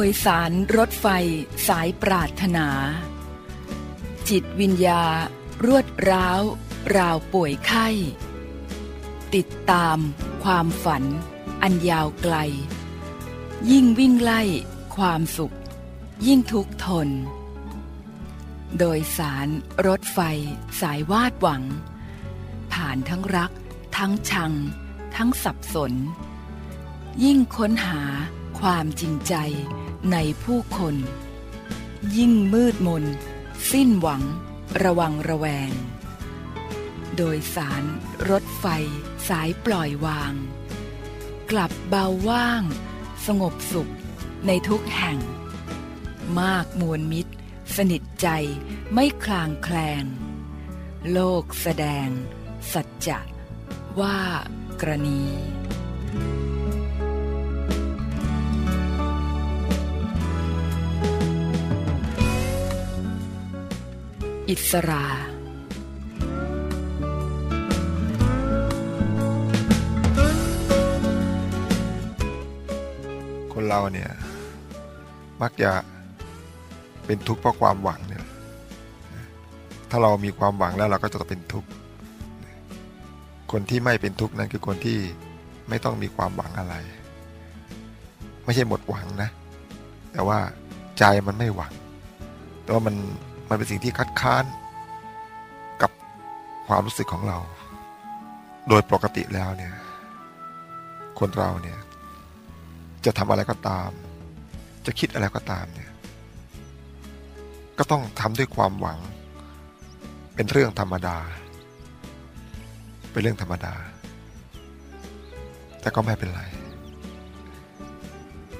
โดยสารรถไฟสายปรารถนา จิตวิญญา รวดร้าว ราวป่วยไข้ ติดตามความฝัน อันยาวไกล ยิ่งวิ่งไล่ความสุข ยิ่งทุกข์ทน โดยสารรถไฟสายวาดหวัง ผ่านทั้งรัก ทั้งชัง ทั้งสับสน ยิ่งค้นหาความจริงใจ ในผู้คน ยิ่งมืดมน สิ้นหวัง ระวังระแวง โดยสารรถไฟสายปล่อยวาง กลับเบาว่าง สงบสุขในทุกแห่ง มากมวลมิตร สนิทใจไม่คลางแคลง โลกแสดง สัจจะว่ากรณี อิสราคนเราเนี่ยมักจะเป็นทุกข์เพราะความหวังเนี่ยถ้าเรามีความหวังแล้วเราก็จะเป็นทุกข์ คนที่ไม่เป็นทุกข์นั้นคือคนที่ไม่ต้องมีความหวังอะไร ไม่ใช่หมดหวังนะ แต่ว่าใจมันไม่หวัง แต่ว่ามัน มันเป็นสิ่งที่คัดค้านกับความรู้สึกของเรา โดยปกติแล้วเนี่ย คนเราเนี่ย จะทำอะไรก็ตาม จะคิดอะไรก็ตามเนี่ย ก็ต้องทำด้วยความหวัง เป็นเรื่องธรรมดา เป็นเรื่องธรรมดา แต่ก็ไม่เป็นไร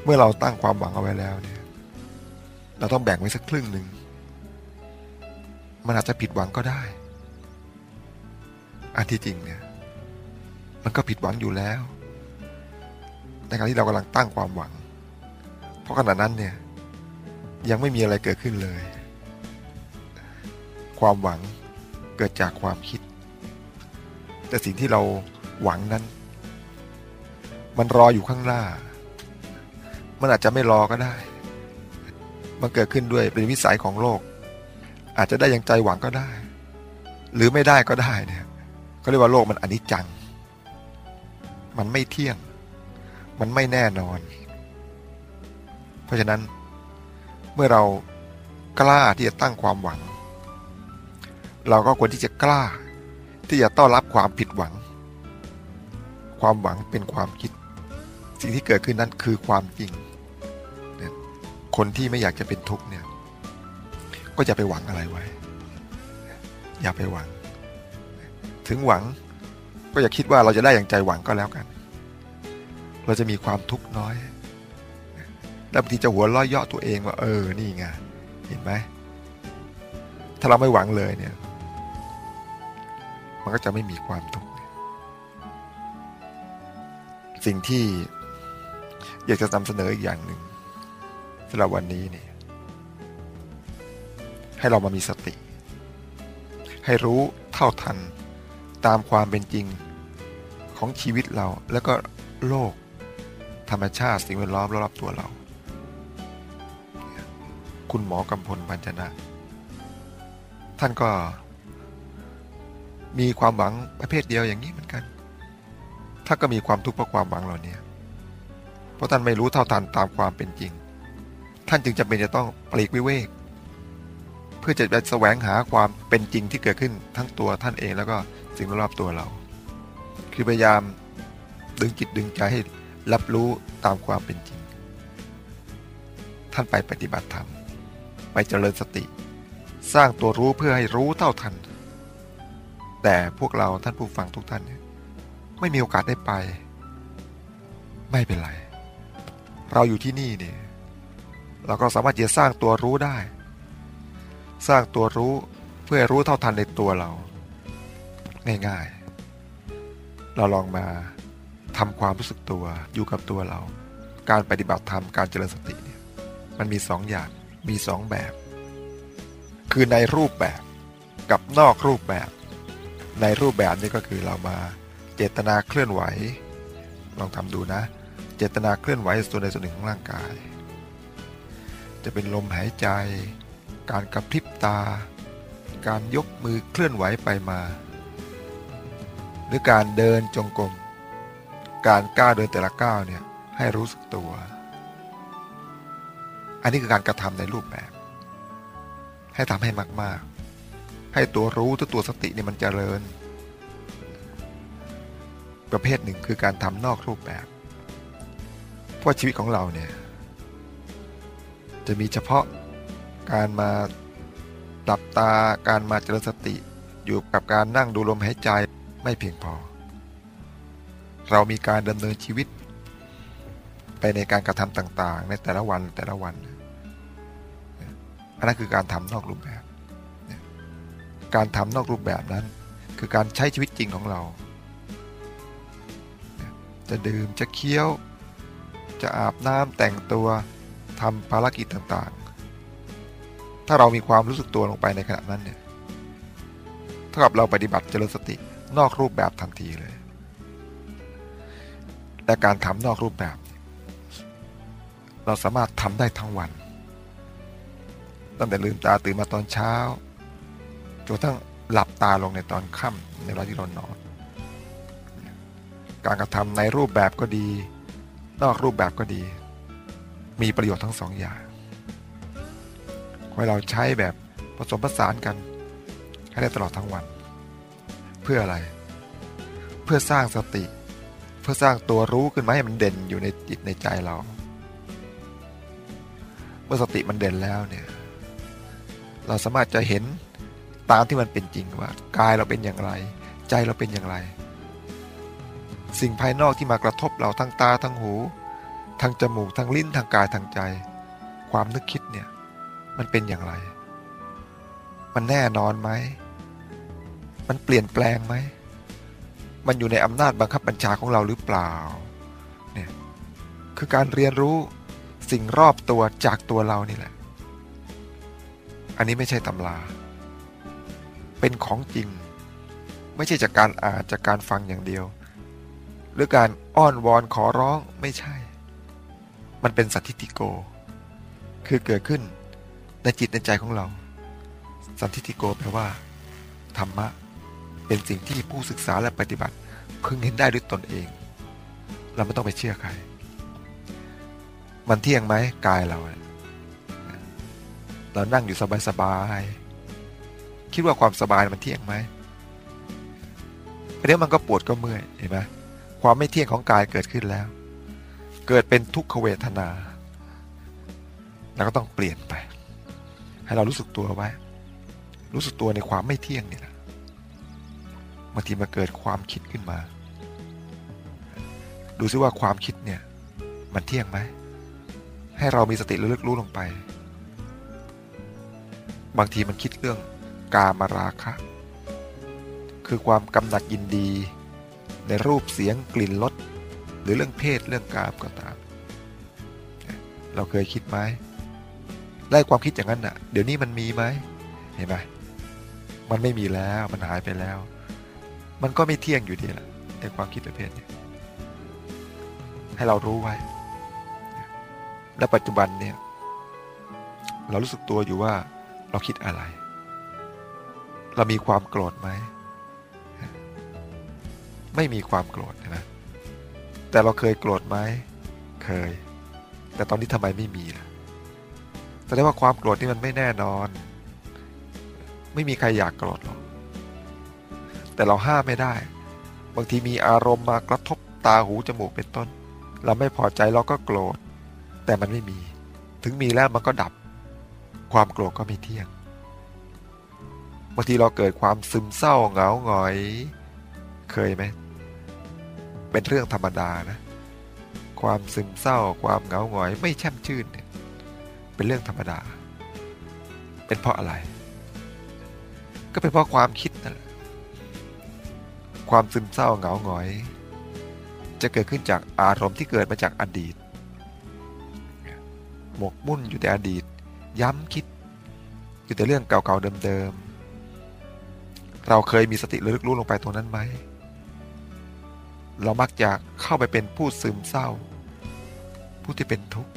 เมื่อเราตั้งความหวังเอาไว้แล้วเนี่ย เราต้องแบ่งไว้สักครึ่งหนึ่ง มันอาจจะผิดหวังก็ได้ อันที่จริงเนี่ย มันก็ผิดหวังอยู่แล้ว ในการที่เรากำลังตั้งความหวัง เพราะขณะนั้นเนี่ย ยังไม่มีอะไรเกิดขึ้นเลย ความหวังเกิดจากความคิด แต่สิ่งที่เราหวังนั้น มันรออยู่ข้างหน้า มันอาจจะไม่รอก็ได้ มันเกิดขึ้นด้วยเป็นวิสัยของโลก อาจจะได้อย่างใจหวังก็ได้ หรือไม่ได้ก็ได้เนี่ยเขาเรียกว่าโลกมันอนิจจัง มันไม่เที่ยง มันไม่แน่นอน เพราะฉะนั้นเมื่อเรากล้าที่จะตั้งความหวัง เราก็ควรที่จะกล้า ที่จะต้อนรับความผิดหวัง ความหวังเป็นความคิด สิ่งที่เกิดขึ้นนั้นคือความจริง คนที่ไม่อยากจะเป็นทุกข์เนี่ย ก็จะไปหวังอะไรไว้ อย่าไปหวัง ถึงหวังก็อย่าคิดว่าเราจะได้อย่างใจหวังก็แล้วกัน เราจะมีความทุกข์น้อยแล้วบางทีจะหัวล้อยเยาะตัวเองว่า เออนี่ไงเห็นไหมถ้าเราไม่หวังเลยเนี่ย มันก็จะไม่มีความทุกข์สิ่งที่อยากจะนำเสนออีกอย่างหนึ่งสำหรับวันนี้เนี่ย ให้เรามามีสติ ให้รู้เท่าทัน ตามความเป็นจริงของชีวิตเราแล้วก็โลก ธรรมชาติสิ่งแวดล้อมรอบตัวเรา คุณหมอกำพลปัญจนะ ท่านก็มีความหวังประเภทเดียวอย่างนี้เหมือนกัน ถ้าก็มีความทุกข์เพราะความหวังเหล่านี้เพราะท่านไม่รู้เท่าทันตามความเป็นจริง ท่านจึงจำเป็นจะต้องปลีกวิเวก เพื่อจะไปแสวงหาความเป็นจริงที่เกิดขึ้นทั้งตัวท่านเองแล้วก็สิ่งรอบตัวเรา คือพยายามดึงจิตดึงใจให้รับรู้ตามความเป็นจริง ท่านไปปฏิบัติธรรม ไปเจริญสติ สร้างตัวรู้เพื่อให้รู้เท่าทัน แต่พวกเราท่านผู้ฟังทุกท่านเนี่ยไม่มีโอกาสได้ไป ไม่เป็นไร เราอยู่ที่นี่เนี่ยเราก็สามารถจะสร้างตัวรู้ได้ สร้างตัวรู้เพื่อรู้เท่าทันในตัวเรา ง่ายๆ เราลองมาทำความรู้สึกตัวอยู่กับตัวเรา การปฏิบัติธรรมการเจริญสติเนี่ยมันมีสองอย่างมีสองแบบ คือในรูปแบบกับนอกรูปแบบ ในรูปแบบนี่ก็คือเรามาเจตนาเคลื่อนไหว ลองทำดูนะ เจตนาเคลื่อนไหวส่วนใดส่วนหนึ่งของร่างกาย จะเป็นลมหายใจ การกระพริบตา การยกมือเคลื่อนไหวไปมา หรือการเดินจงกรม การก้าวเดินแต่ละก้าวเนี่ยให้รู้สึกตัว อันนี้คือการกระทำในรูปแบบ ให้ทำให้มาก ๆ ให้ตัวรู้ตัวตัวสติเนี่ยมันเจริญ ประเภทหนึ่งคือการทำนอกรูปแบบ เพราะชีวิตของเราเนี่ยจะมีเฉพาะ การมาหลับตาการมาเจริญสติ อยู่กับการนั่งดูลมหายใจไม่เพียงพอ เรามีการดำเนินชีวิต ไปในการกระทำต่างๆ ในแต่ละวันแต่ละวันอันนั้นคือการทำนอกรูปแบบ การทำนอกรูปแบบนั้น คือการใช้ชีวิตจริงของเรา จะดื่มจะเคี้ยว จะอาบน้ำแต่งตัวทำภารกิจต่างๆ ถ้าเรามีความรู้สึกตัวลงไปในขณะนั้นเนี่ยเท่ากับเราปฏิบัติเจริญสตินอกรูปแบบทันทีเลยแต่การทำนอกรูปแบบ เราสามารถทำได้ทั้งวัน ตั้งแต่ลืมตาตื่นมาตอนเช้าจนกระทั่งหลับตาลงในตอนค่ำในเวลาที่เรานอน การกระทำในรูปแบบก็ดี นอกรูปแบบก็ดี มีประโยชน์ทั้งสองอย่าง ให้เราใช้แบบผสมผสานกัน ให้ได้ตลอดทั้งวัน เพื่ออะไร เพื่อสร้างสติ เพื่อสร้างตัวรู้ขึ้นมาให้มันเด่นอยู่ในจิตในใจเรา เมื่อสติมันเด่นแล้วเนี่ย เราสามารถจะเห็นตามที่มันเป็นจริงว่ากายเราเป็นอย่างไร ใจเราเป็นอย่างไร สิ่งภายนอกที่มากระทบเราทั้งตาทั้งหูทางจมูกทางลิ้นทางกายทางใจ ความนึกคิดเนี่ย มันเป็นอย่างไร มันแน่นอนไหม มันเปลี่ยนแปลงไหม มันอยู่ในอำนาจบังคับบัญชาของเราหรือเปล่า เนี่ย คือการเรียนรู้สิ่งรอบตัวจากตัวเรานี่แหละ อันนี้ไม่ใช่ตำรา เป็นของจริง ไม่ใช่จากการอ่านจากการฟังอย่างเดียว หรือการอ้อนวอนขอร้องไม่ใช่ มันเป็นสัตทิติโก คือเกิดขึ้น ในจิตในใจของเรา สันทิติโกแปลว่า ธรรมะ เป็นสิ่งที่ผู้ศึกษาและปฏิบัติพึงเห็นได้ด้วยตนเอง เราไม่ต้องไปเชื่อใคร มันเที่ยงไหมกายเราเรานั่งอยู่สบายๆคิดว่าความสบายมันเที่ยงไหมเดี๋ยวมันก็ปวดก็เมื่อยเห็นไหมความไม่เที่ยงของกายเกิดขึ้นแล้ว เกิดเป็นทุกขเวทนา แล้วก็ต้องเปลี่ยนไป ให้เรารู้สึกตัวไว้ รู้สึกตัวในความไม่เที่ยงนี่แหละบางทีมาเกิดความคิดขึ้นมา ดูซิว่าความคิดเนี่ย มันเที่ยงไหม ให้เรามีสติระลึกรู้ลงไป บางทีมันคิดเรื่องกามาราคะ คือความกำหนัดยินดี ในรูปเสียงกลิ่นรสหรือเรื่องเพศเรื่องกามก็ตาม เราเคยคิดไหม ไล่ความคิดอย่างนั้นน่ะ เดี๋ยวนี้มันมีไหมเห็นไหมมันไม่มีแล้วมันหายไปแล้ว มันก็ไม่เที่ยงอยู่ดีแหละในความคิดประเภทนี้ให้เรารู้ไว้ และปัจจุบันเนี่ย เรารู้สึกตัวอยู่ว่าเราคิดอะไร เรามีความโกรธไหม ไม่มีความโกรธนะ แต่เราเคยโกรธไหม เคย แต่ตอนนี้ทำไมไม่มีล่ะ แสดงว่าความโกรธนี่มันไม่แน่นอน ไม่มีใครอยากโกรธหรอกแต่เราห้ามไม่ได้ บางทีมีอารมณ์มากระทบตาหูจมูกเป็นต้น เราไม่พอใจเราก็โกรธ แต่มันไม่มี ถึงมีแล้วมันก็ดับ ความโกรธก็ไม่เที่ยง บางทีเราเกิดความซึมเศร้าเหงาหงอย เคยไหม เป็นเรื่องธรรมดานะ ความซึมเศร้าความเหงาหงอยไม่แช่มชื่นเนี่ย เป็นเรื่องธรรมดา เป็นเพราะอะไร ก็เป็นเพราะความคิดนั่นแหละความซึมเศร้าเหงาหงอย จะเกิดขึ้นจากอารมณ์ที่เกิดมาจากอดีต หมกมุ่นอยู่แต่อดีต ย้ำคิด อยู่แต่เรื่องเก่าๆเดิมๆ เราเคยมีสติระลึกรู้ลงไปตรงนั้นไหม เรามักจะเข้าไปเป็นผู้ซึมเศร้า ผู้ที่เป็นทุกข์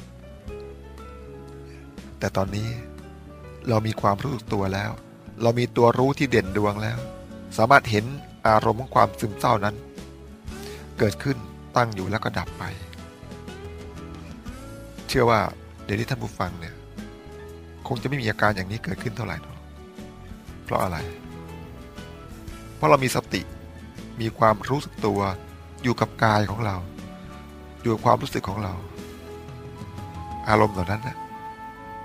แต่ตอนนี้เรามีความรู้สึกตัวแล้ว เรามีตัวรู้ที่เด่นดวงแล้ว สามารถเห็นอารมณ์ของความซึมเศร้านั้น เกิดขึ้นตั้งอยู่แล้วก็ดับไป เชื่อว่าเดี๋ยวที่ท่านผู้ฟังเนี่ย คงจะไม่มีอาการอย่างนี้เกิดขึ้นเท่าไหร่หรอกเพราะอะไร เพราะเรามีสติมีความรู้สึกตัวอยู่กับกายของเรา อยู่กับความรู้สึกของเรา อารมณ์เหล่านั้นนะ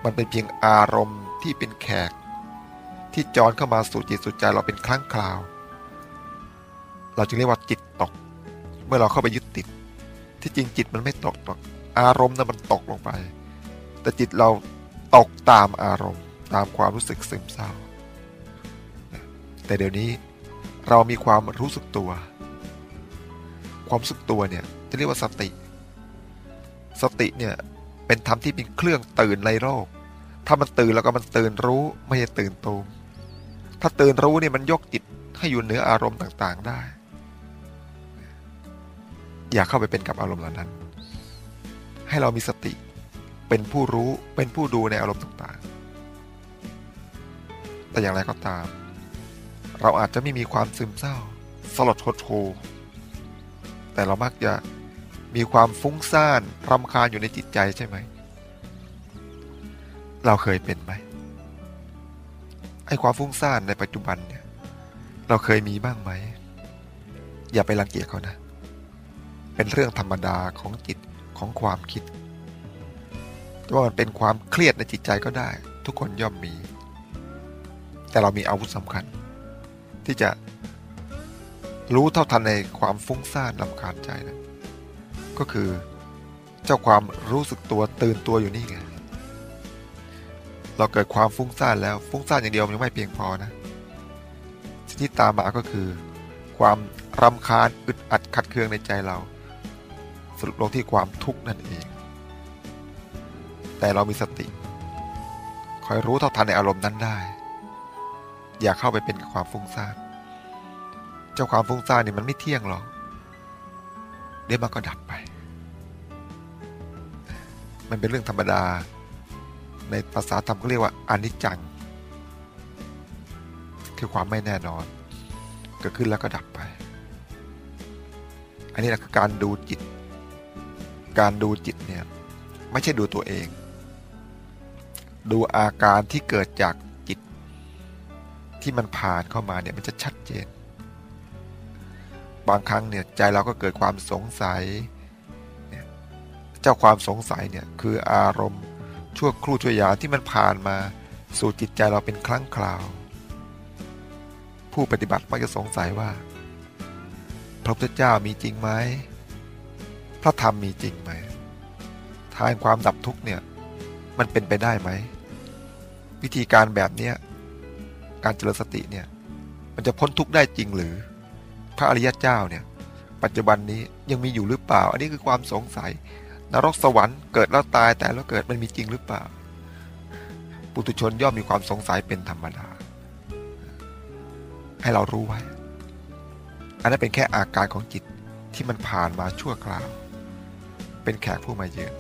มันเป็นเพียงอารมณ์ที่เป็นแขก ที่จอนเข้ามาสู่จิตสู่ใจเราเป็นครั้งคราว เราจึงเรียกว่าจิตตก เมื่อเราเข้าไปยึดติด ที่จริงจิตมันไม่ตกตกอารมณ์นั้นมันตกลงไป แต่จิตเราตกตามอารมณ์ ตามความรู้สึกซึมเศร้า แต่เดี๋ยวนี้เรามีความรู้สึกตัว ความรู้สึกตัวเนี่ยจะเรียกว่าสติ สติเนี่ยเป็นธรรมที่เป็นเครื่องตื่นในโลก ถ้ามันตื่นแล้วก็มันตื่นรู้ไม่ใช่ตื่นตูมถ้าตื่นรู้เนี่ยมันยกจิตให้อยู่เหนืออารมณ์ต่างๆได้ อย่าเข้าไปเป็นกับอารมณ์เหล่านั้น ให้เรามีสติ เป็นผู้รู้เป็นผู้ดูในอารมณ์ต่างๆ แต่อย่างไรก็ตาม เราอาจจะไม่มีความซึมเศร้า สลดหดหูแต่เรามักจะมีความฟุ้งซ่านรำคาญอยู่ในจิตใจใช่ไหม เราเคยเป็นไหมไอ้ความฟุ้งซ่านในปัจจุบันเนี่ย เราเคยมีบ้างไหม อย่าไปรังเกียจเขานะ เป็นเรื่องธรรมดาของจิตของความคิดว่ามันเป็นความเครียดในจิตใจก็ได้ ทุกคนย่อมมี แต่เรามีอาวุธสำคัญ ที่จะรู้เท่าทันในความฟุ้งซ่านลำคาญใจนะก็คือ เจ้าความรู้สึกตัวตื่นตัวอยู่นี่ไง เราเกิดความฟุ้งซ่านแล้วฟุ้งซ่านอย่างเดียวมันยังไม่เพียงพอนะสิ่งที่ตามมาก็คือ ความรำคาญอึดอัดขัดเคืองในใจเรา สรุปลงที่ความทุกข์นั่นเอง แต่เรามีสติ คอยรู้เท่าทันในอารมณ์นั้นได้ อย่าเข้าไปเป็นกับความฟุ้งซ่านเจ้าความฟุ้งซ่านนี่มันไม่เที่ยงหรอกเดี๋ยวมันก็ดับไป มันเป็นเรื่องธรรมดา ในภาษาธรรมก็เรียกว่าอนิจจัง คือความไม่แน่นอน เกิดขึ้นแล้วก็ดับไป อันนี้แหละคือการดูจิต การดูจิตเนี่ยไม่ใช่ดูตัวเอง ดูอาการที่เกิดจากจิต ที่มันผ่านเข้ามาเนี่ยมันจะชัดเจน บางครั้งเนี่ยใจเราก็เกิดความสงสัย เจ้าความสงสัยเนี่ยคืออารมณ์ ชั่วครู่ชั่วยาที่มันผ่านมาสู่จิตใจเราเป็นครั้งคราว ผู้ปฏิบัติมักจะสงสัยว่า พระพุทธเจ้ามีจริงไหมพระธรรมมีจริงไหมทางความดับทุกข์เนี่ยมันเป็นไปได้ไหม วิธีการแบบเนี้ยการเจริญสติเนี่ยมันจะพ้นทุกข์ได้จริงหรือ พระอริยเจ้าเนี่ยปัจจุบันนี้ยังมีอยู่หรือเปล่า อันนี้คือความสงสัย นรกสวรรค์เกิดแล้วตายแต่แล้วเกิดมันมีจริงหรือเปล่า ปุถุชนย่อมมีความสงสัยเป็นธรรมดา ให้เรารู้ไว้ อันนั้นเป็นแค่อาการของจิตที่มันผ่านมาชั่วคราว เป็นแขกผู้มาเยือน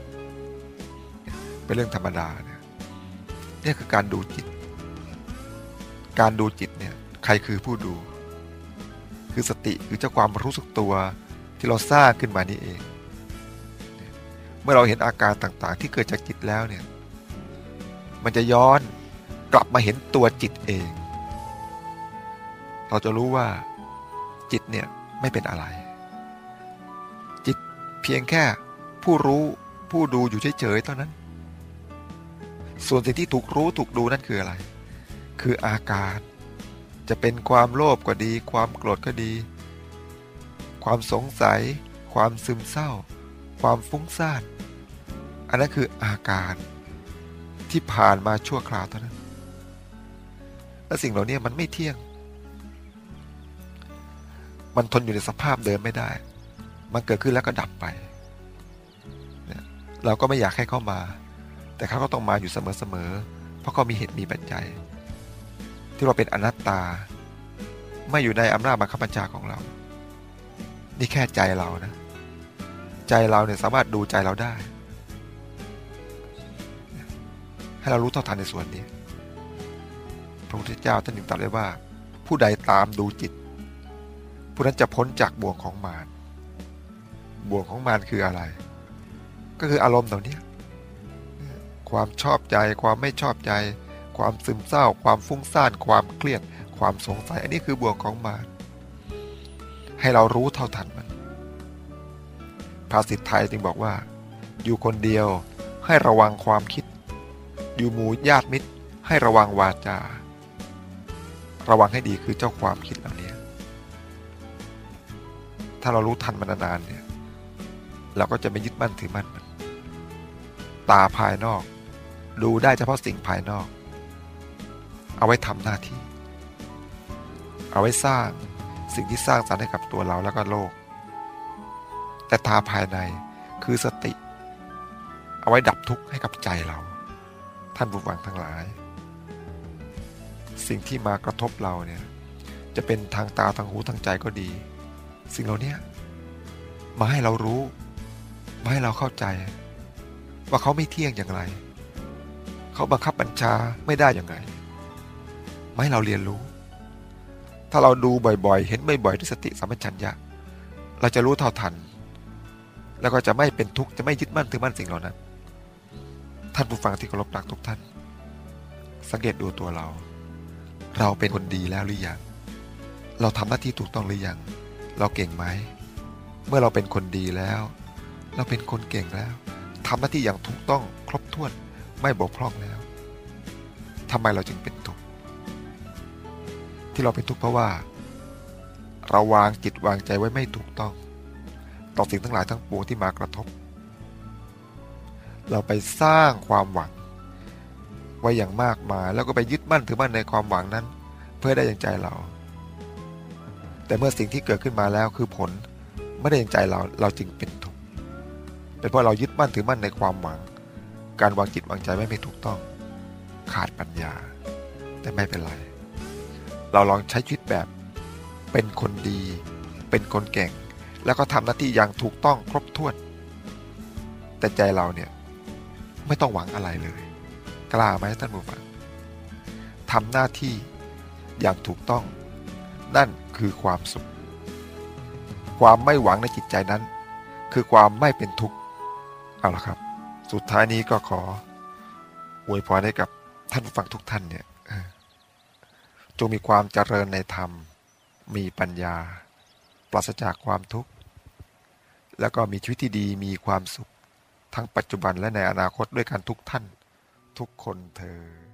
เป็นเรื่องธรรมดาเนี่ยนี่คือการดูจิต การดูจิตเนี่ยใครคือผู้ดู คือสติคือเจ้าความรู้สึกตัวที่เราสร้างขึ้นมานี่เอง มื่อเราเห็นอาการต่างๆ ที่เกิดจากจิตแล้วเนี่ย มันจะย้อนกลับมาเห็นตัวจิตเอง เราจะรู้ว่าจิตเนี่ยไม่เป็นอะไร จิตเพียงแค่ผู้รู้ผู้ดูอยู่เฉยๆเท่านั้น ส่วนสิ่งที่ถูกรู้ถูกดูนั่นคืออะไร คืออาการจะเป็นความโลภก็ดี ความโกรธก็ดี ความสงสัย ความซึมเศร้า ความฟุ้งซ่าน นนั้นคืออาการที่ผ่านมาชั่วคราวเท่านั้น และสิ่งเหล่านี้มันไม่เที่ยง มันทนอยู่ในสภาพเดิมไม่ได้ มันเกิดขึ้นแล้วก็ดับไป เราก็ไม่อยากให้เข้ามา แต่เขาก็ต้องมาอยู่เสมอๆ เพราะเขามีเหตุมีปัจจัย ที่เราเป็นอนัตตา ไม่อยู่ในอำนาจบังคับบัญชาของเรา นี่แค่ใจเรานะ ใจเราเนี่ยสามารถดูใจเราได้ ให้เรารู้เท่าทันในส่วนนี้ พระพุทธเจ้าท่านถึงตรัสเลยว่า ผู้ใดตามดูจิต ผู้นั้นจะพ้นจากบ่วงของมารบ่วงของมารคืออะไร ก็คืออารมณ์เหล่านี้ความชอบใจความไม่ชอบใจ ความซึมเศร้า ความฟุ้งซ่านความเครียดความสงสัย อันนี้คือบ่วงของมารให้เรารู้เท่าทันมัน ภาษิตไทยจึงบอกว่า อยู่คนเดียวให้ระวังความคิด อยู่หมู่ญาติมิตร ให้ระวังวาจา ระวังให้ดีคือเจ้าความคิดเหล่านี้ถ้าเรารู้ทันมันนานๆเนี่ย เราก็จะไม่ยึดมั่นถือมั่นมัน ตาภายนอก ดูได้เฉพาะสิ่งภายนอก เอาไว้ทำหน้าที่ เอาไว้สร้างสิ่งที่สร้างสรรค์ให้กับตัวเราแล้วก็โลก แต่ตาภายในคือสติ เอาไว้ดับทุกข์ให้กับใจเรา ท่านผู้ฟังทั้งหลาย สิ่งที่มากระทบเราเนี่ยจะเป็นทางตาทางหูทางใจก็ดี สิ่งเหล่านี้มาให้เรารู้ มาให้เราเข้าใจ ว่าเขาไม่เที่ยงอย่างไร เขาบังคับบัญชาไม่ได้อย่างไรมาให้เราเรียนรู้ ถ้าเราดูบ่อยๆ เห็นบ่อยๆด้วยสติสัมปชัญญะเราจะรู้เท่าทัน แล้วก็จะไม่เป็นทุกข์จะไม่ยึดมั่นถือมั่นสิ่งเหล่านั้น ท่านผู้ฟังที่เคารพรักทุกท่าน สังเกตดูตัวเรา เราเป็นคนดีแล้วหรือยัง เราทำหน้าที่ถูกต้องหรือยัง เราเก่งไหม เมื่อเราเป็นคนดีแล้ว เราเป็นคนเก่งแล้วทำหน้าที่อย่างถูกต้องครบถ้วนไม่บกพร่องแล้วทำไมเราจึงเป็นทุกข์ที่เราเป็นทุกข์เพราะว่า เราวางจิตวางใจไว้ไม่ถูกต้อง ต่อสิ่งทั้งหลายทั้งปวงที่มากระทบ เราไปสร้างความหวัง ไว้อย่างมากมายแล้วก็ไปยึดมั่นถือมั่นในความหวังนั้น เพื่อได้อย่างใจเรา แต่เมื่อสิ่งที่เกิดขึ้นมาแล้วคือผลไม่ได้อย่างใจเราเราจึงเป็นทุกข์เป็นเพราะเรายึดมั่นถือมั่นในความหวัง การวางจิตวางใจไม่ไม่ถูกต้อง ขาดปัญญา แต่ไม่เป็นไร เราลองใช้ชีวิตแบบเป็นคนดี เป็นคนเก่ง แล้วก็ทำหน้าที่อย่างถูกต้องครบถ้วน แต่ใจเราเนี่ย ไม่ต้องหวังอะไรเลย กล้าไหมท่านผู้ฟังทำหน้าที่อย่างถูกต้อง นั่นคือความสุข ความไม่หวังในจิตใจนั้น คือความไม่เป็นทุกข์เอาละครับ สุดท้ายนี้ก็ขออวยพรให้กับท่านผู้ฟังทุกท่านเนี่ยจงมีความเจริญในธรรม มีปัญญา ปราศจากความทุกข์ แล้วก็มีชีวิตที่ดีมีความสุข ทั้งปัจจุบันและในอนาคตด้วยกันทุกท่าน ทุกคนเธอ